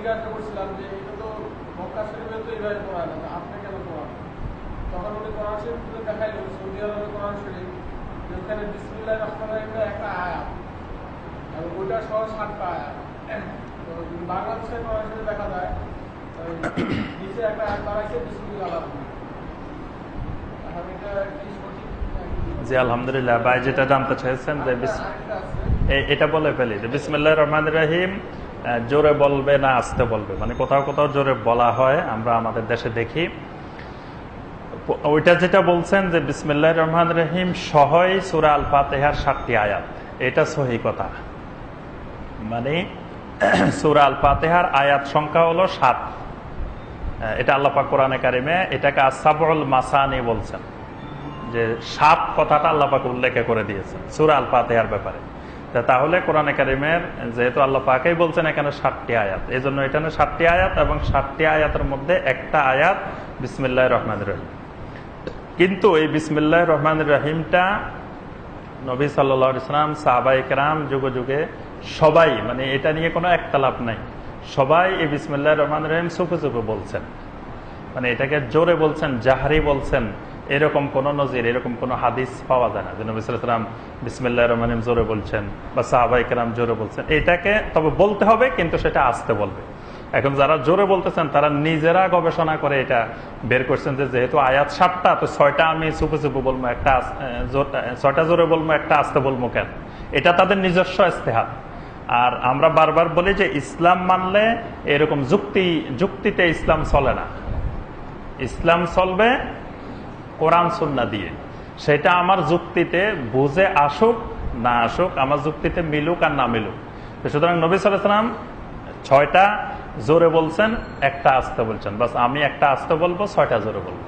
জিজ্ঞাসা করছিলাম যে এটা তো মক্কা শরীফে তো এইভাবে পড়া না আপনি কেন পড়ান? তখন উনি কোরআন শরীফ তুলে দেখাইলেন সৌদি আরবে কোরআন শরীফ বিসমিল্লাহ রহমান রহিমের একটা আয়াত এবং ওইটা সহ সাতটা আয়াত। তো বাংলাদেশে কোরআন শরীফ দেখা যায় নিচে একটা আয়াত দাঁড়াইছে বিসমিল্লাহ এখন এটা কি সঠিক? জি আলহামদুলিল্লাহ। ভাই যেটা জানতে যে এ- এটা বলে ফেলি বিসমুল্লাহ রহমান রাহিম জোরে বলবে না আসতে বলবে। মানে কোথাও কোথাও জোরে বলা হয়, আমরা আমাদের দেশে দেখি। ওইটা যেটা বলছেন যে বিসমিল্লাহ রহমান রহিম সহই সুরা আল ফাতেহার সাতটি আয়াত। এটা সহি কথা। মানে সুরা আল ফাতেহার আয়াত সংখ্যা হলো সাত। এটা আল্লাপা কোরআনে কারিমে এটাকে আসাবুল মাসানি বলছেন। যে সাত কথাটা আল্লাপাকে উল্লেখ করে দিয়েছেন সুরা আল ফাতেহার ব্যাপারে। তাহলে কোরআনে কারিমের যেহেতু আল্লাহ পাকেই বলছেন এখানে ষাটটি আয়াত এই জন্য এখানে ষাটটি আয়াত এবং ষাটটি আয়াতের মধ্যে একটা আয়াত বিসমিল্লাহ রহমান রহিম। কিন্তু এই বিসমিল্লাহ রহমান রহিমটা নবী সাল্লা ইসলাম সাহাবাই কেরাম যুগে যুগে সবাই মানে এটা নিয়ে কোনো একতালাপ নাই, সবাই এই বিসমিল্লাহ রহমান রহিম চুপে চুপে বলছেন। মানে এটাকে জোরে বলছেন, জাহারি বলছেন এরকম কোন নজির, এরকম কোন হাদিস পাওয়া যায় না। যে নবী সাল্লাম বিসমিল্লাহ রহমান জোরে বলছেন বা সাহাবাই কেরাম জোরে বলছেন। এটাকে তবে বলতে হবে, কিন্তু সেটা আসতে বলবে। এখন যারা জোরে বলতেছেন, তারা নিজেরা গবেষণা করে এটা বের করছেন যে যেহেতু আয়াত সাতটা, তো ছয়টা আমি চুপে চুপে বলব, একটা ছয়টা জোরে বলব, একটা আসতে বলব কেন? এটা তাদের নিজস্ব ইস্তেহাত আর আমরা বারবার বলি যে ইসলাম মানলে এরকম যুক্তি, যুক্তিতে ইসলাম চলে না। ইসলাম চলবে কোরআন সুন্না দিয়ে। সেটা আমার যুক্তিতে বুঝে আসুক, না আসুক, আমার যুক্তিতে মিলুক আর না মিলুক। সুতরাং নবী সালাম ছয়টা জোরে বলছেন, একটা আসতে বলছেন। বাস আমি একটা আসতে বলব, ছয়টা জোরে বলব।